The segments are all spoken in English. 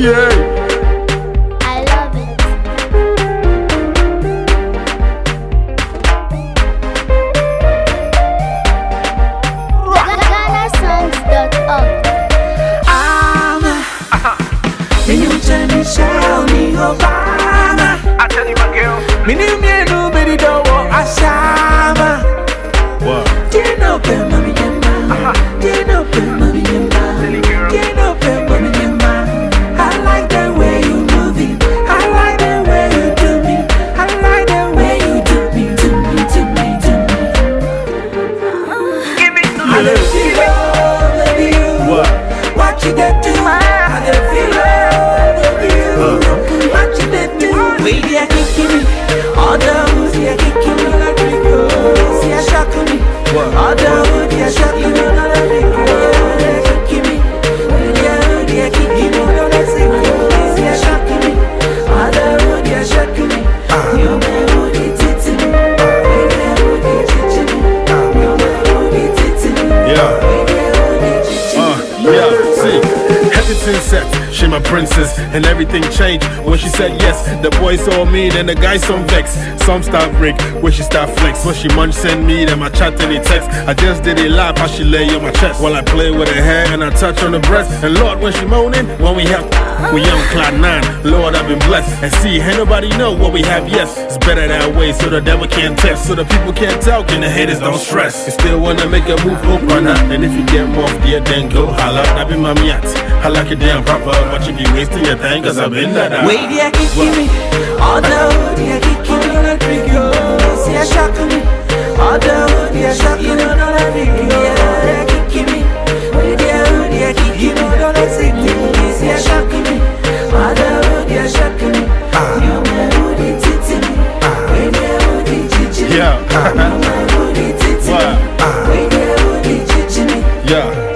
Yeah. Michelle, me Obama. I tell you, my girl. Me What? what you got to? My princess, and everything changed when she said yes. The boy saw me, then the guy some vex. Some start break, when she start flex. When she munch send me, then my chat and text. I just did it live, how she lay on my chest while I play with her hair and I touch on the breast. And Lord, when she moaning, when we have we on cloud nine. Lord, I've been blessed. And see, ain't nobody know what we have. Yes, it's better that way, so the devil can't test, so the people can't talk and the haters don't stress. You still wanna make a move, open up. And if you get more, dear, then go holla. I be my miat. I like it damn proper, but you be wasting your time, cause I've been that. Wait, yeah, kick me. All down, yeah, kick me. On a drink, yo. See, I shock me. All down, yeah, shock me. On a drink. Yeah, did it to me? Wait, yeah, who did it to me? Yeah.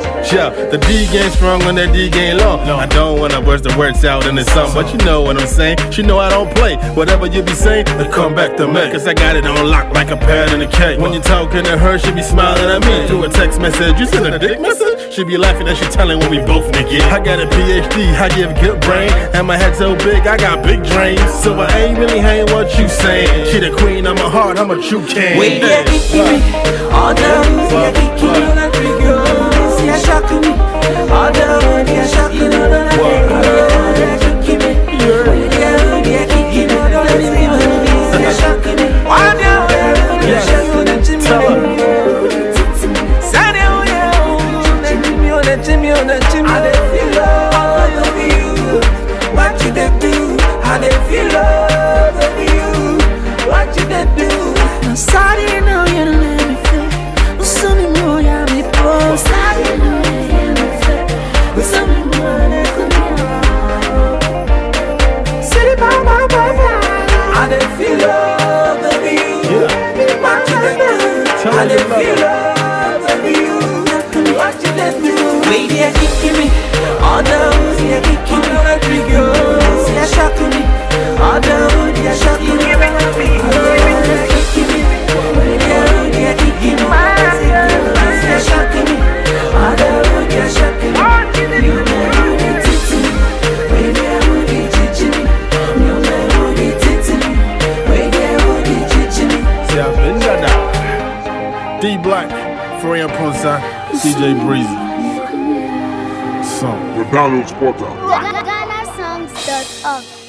The D game strong on that D game low. I don't wanna burst the words out in the sun, but you know what I'm saying. She know I don't play. Whatever you be saying, I come back to me. Cause I got it on lock like a pad in a cake. When you talking to her, she be smiling at me. Through a text message, you send a dick message? She be laughing as she telling when we both naked. I got a PhD, I give good brain. And my head so big, I got big drains. So I ain't really hang what you saying. She the queen of my heart, I'm a true king. Wait, yeah. All down, yeah, drink, yo. On a drink, yo. On a. I dey feel love over you. What you dey do? I dey feel love over you. What you dey do? I'm sorry, no, you don't let me feel. No, some more, yeah, me poor. Sorry, no, yeah, me feel. No, some more, yeah, could be wrong. City, ba, ba, ba, ba. I dey feel love over you. What you dey do? I dey feel love dey do? Wait, yeah, me. All down, yeah, kick me. On a drink, yo. See, I shock me. All down, yeah, shock me. All down, yeah, me. Wait, yeah, yeah, kick me. See, I shock me. All down, yeah, shock me. You know who dey teach me. Wait, yeah, who dey teach me? You know who dey teach me. Wait, yeah, who dey teach me? See, I've been that. D Black, Freya Ponsa, DJ Breezy. Song. The Download Spotter. GhanaSongs.org.